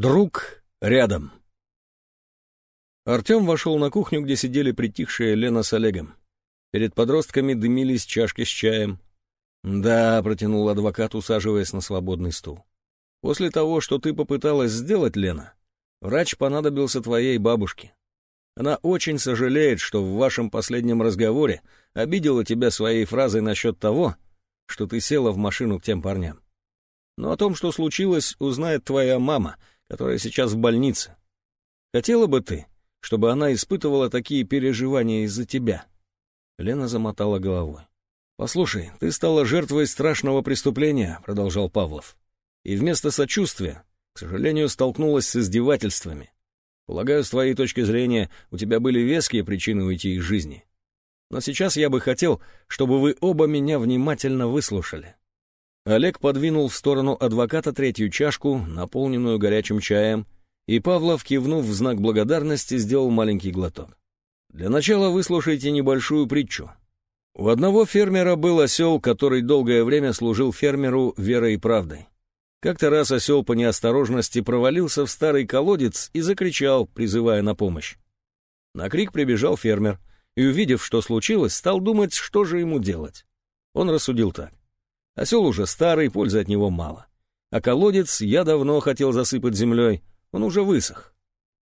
Друг рядом. Артем вошел на кухню, где сидели притихшие Лена с Олегом. Перед подростками дымились чашки с чаем. «Да», — протянул адвокат, усаживаясь на свободный стул. «После того, что ты попыталась сделать, Лена, врач понадобился твоей бабушке. Она очень сожалеет, что в вашем последнем разговоре обидела тебя своей фразой насчет того, что ты села в машину к тем парням. Но о том, что случилось, узнает твоя мама — которая сейчас в больнице. Хотела бы ты, чтобы она испытывала такие переживания из-за тебя?» Лена замотала головой. «Послушай, ты стала жертвой страшного преступления», — продолжал Павлов. «И вместо сочувствия, к сожалению, столкнулась с издевательствами. Полагаю, с твоей точки зрения, у тебя были веские причины уйти из жизни. Но сейчас я бы хотел, чтобы вы оба меня внимательно выслушали. Олег подвинул в сторону адвоката третью чашку, наполненную горячим чаем, и Павлов, кивнув в знак благодарности, сделал маленький глоток. Для начала выслушайте небольшую притчу. У одного фермера был осел, который долгое время служил фермеру верой и правдой. Как-то раз осел по неосторожности провалился в старый колодец и закричал, призывая на помощь. На крик прибежал фермер и, увидев, что случилось, стал думать, что же ему делать. Он рассудил так. Осел уже старый, пользы от него мало. А колодец я давно хотел засыпать землей, он уже высох.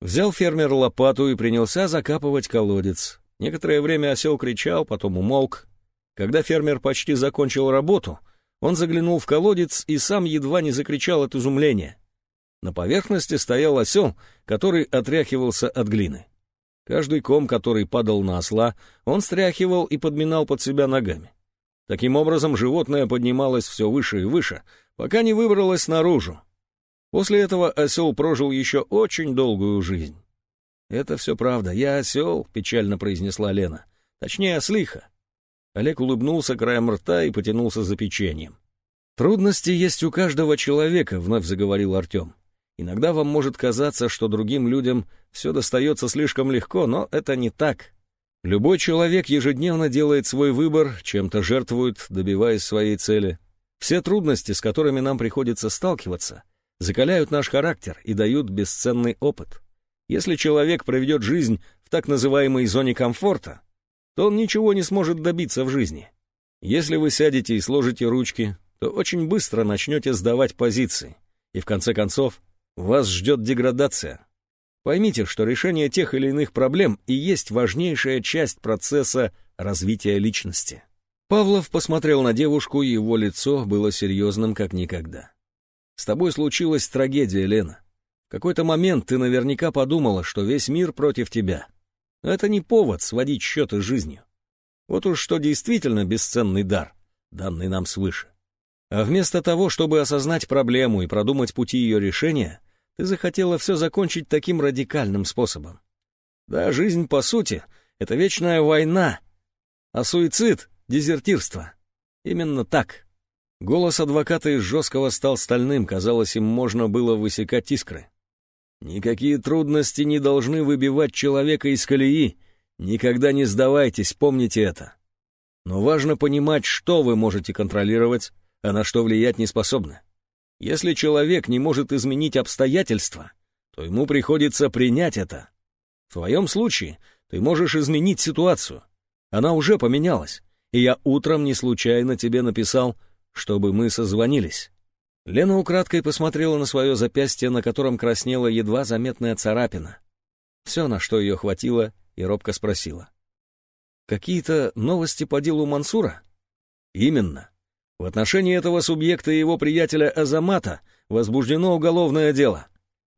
Взял фермер лопату и принялся закапывать колодец. Некоторое время осел кричал, потом умолк. Когда фермер почти закончил работу, он заглянул в колодец и сам едва не закричал от изумления. На поверхности стоял осел, который отряхивался от глины. Каждый ком, который падал на осла, он стряхивал и подминал под себя ногами. Таким образом, животное поднималось все выше и выше, пока не выбралось наружу. После этого осел прожил еще очень долгую жизнь. «Это все правда, я осел», — печально произнесла Лена. «Точнее, ослиха». Олег улыбнулся краем рта и потянулся за печеньем. «Трудности есть у каждого человека», — вновь заговорил Артем. «Иногда вам может казаться, что другим людям все достается слишком легко, но это не так. Любой человек ежедневно делает свой выбор, чем-то жертвует, добиваясь своей цели. Все трудности, с которыми нам приходится сталкиваться, закаляют наш характер и дают бесценный опыт. Если человек проведет жизнь в так называемой зоне комфорта, то он ничего не сможет добиться в жизни. Если вы сядете и сложите ручки, то очень быстро начнете сдавать позиции, и в конце концов вас ждет деградация. Поймите, что решение тех или иных проблем и есть важнейшая часть процесса развития личности. Павлов посмотрел на девушку, и его лицо было серьезным как никогда. «С тобой случилась трагедия, Лена. В какой-то момент ты наверняка подумала, что весь мир против тебя. Но это не повод сводить счеты с жизнью. Вот уж что действительно бесценный дар, данный нам свыше. А вместо того, чтобы осознать проблему и продумать пути ее решения, ты захотела все закончить таким радикальным способом. Да, жизнь, по сути, — это вечная война, а суицид — дезертирство. Именно так. Голос адвоката из жесткого стал стальным, казалось, им можно было высекать искры. Никакие трудности не должны выбивать человека из колеи. Никогда не сдавайтесь, помните это. Но важно понимать, что вы можете контролировать, а на что влиять не способны. Если человек не может изменить обстоятельства, то ему приходится принять это. В твоем случае ты можешь изменить ситуацию. Она уже поменялась, и я утром не случайно тебе написал, чтобы мы созвонились. Лена украдкой посмотрела на свое запястье, на котором краснела едва заметная царапина. Все, на что ее хватило, и робко спросила. «Какие-то новости по делу Мансура?» «Именно. В отношении этого субъекта и его приятеля Азамата возбуждено уголовное дело.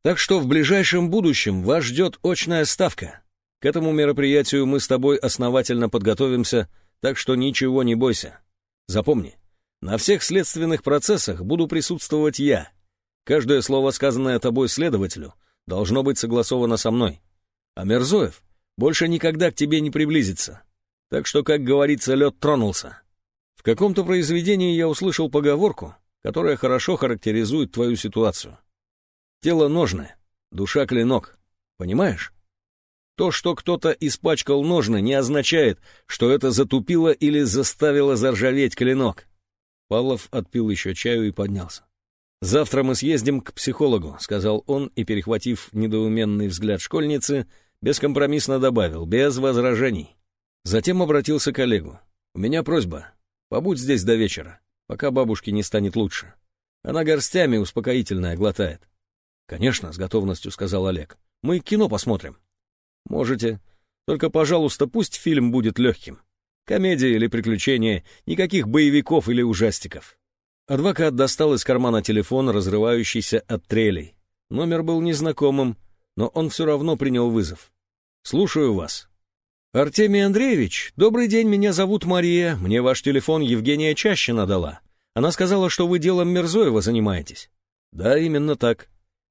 Так что в ближайшем будущем вас ждет очная ставка. К этому мероприятию мы с тобой основательно подготовимся, так что ничего не бойся. Запомни, на всех следственных процессах буду присутствовать я. Каждое слово, сказанное тобой следователю, должно быть согласовано со мной. А Мерзоев больше никогда к тебе не приблизится. Так что, как говорится, лед тронулся. Каком-то произведении я услышал поговорку, которая хорошо характеризует твою ситуацию. Тело ножное, душа клинок. Понимаешь? То, что кто-то испачкал ножны, не означает, что это затупило или заставило заржаветь клинок. Павлов отпил еще чаю и поднялся. «Завтра мы съездим к психологу», — сказал он и, перехватив недоуменный взгляд школьницы, бескомпромиссно добавил, без возражений. Затем обратился к Олегу. «У меня просьба. Побудь здесь до вечера, пока бабушке не станет лучше. Она горстями успокоительное глотает». «Конечно», — с готовностью сказал Олег. «Мы кино посмотрим». «Можете. Только, пожалуйста, пусть фильм будет легким. Комедия или приключение, никаких боевиков или ужастиков». Адвокат достал из кармана телефон, разрывающийся от трелей. Номер был незнакомым, но он все равно принял вызов. «Слушаю вас». «Артемий Андреевич, добрый день, меня зовут Мария, мне ваш телефон Евгения Чащина дала. Она сказала, что вы делом Мирзоева занимаетесь». «Да, именно так.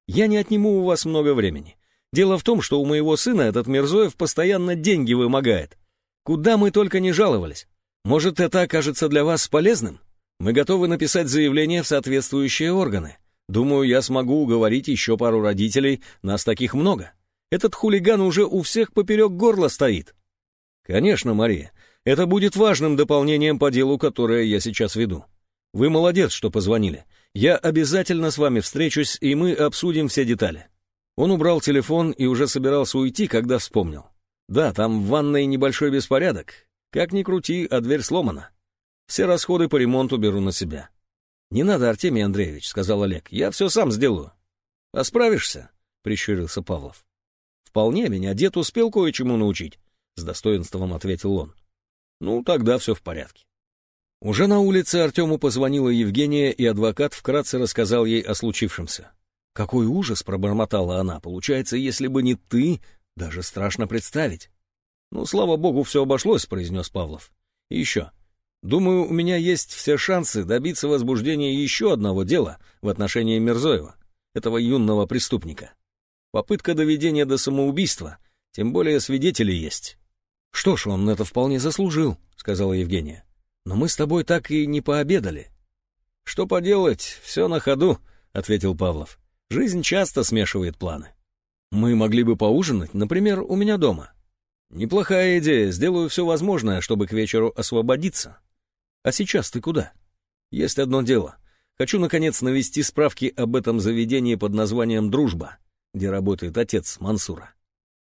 Я не отниму у вас много времени. Дело в том, что у моего сына этот Мирзоев постоянно деньги вымогает. Куда мы только не жаловались. Может, это окажется для вас полезным?» Мы готовы написать заявление в соответствующие органы. Думаю, я смогу уговорить еще пару родителей, нас таких много. Этот хулиган уже у всех поперек горла стоит. Конечно, Мария, это будет важным дополнением по делу, которое я сейчас веду. Вы молодец, что позвонили. Я обязательно с вами встречусь, и мы обсудим все детали. Он убрал телефон и уже собирался уйти, когда вспомнил. Да, там в ванной небольшой беспорядок. Как ни крути, а дверь сломана. Все расходы по ремонту беру на себя. «Не надо, Артемий Андреевич», — сказал Олег, — «я все сам сделаю». «А справишься?» — прищурился Павлов. «Вполне, меня дед успел кое-чему научить», — с достоинством ответил он. «Ну, тогда все в порядке». Уже на улице Артему позвонила Евгения, и адвокат вкратце рассказал ей о случившемся. «Какой ужас!» — пробормотала она. «Получается, если бы не ты, даже страшно представить». «Ну, слава богу, все обошлось», — произнес Павлов. «И еще. Думаю, у меня есть все шансы добиться возбуждения еще одного дела в отношении Мирзоева, этого юного преступника. Попытка доведения до самоубийства, тем более свидетели есть. Что ж, он это вполне заслужил, сказала Евгения. Но мы с тобой так и не пообедали. Что поделать, все на ходу, ответил Павлов. Жизнь часто смешивает планы. Мы могли бы поужинать, например, у меня дома. Неплохая идея, сделаю все возможное, чтобы к вечеру освободиться. А сейчас ты куда? Есть одно дело. Хочу, наконец, навести справки об этом заведении под названием «Дружба», где работает отец Мансура.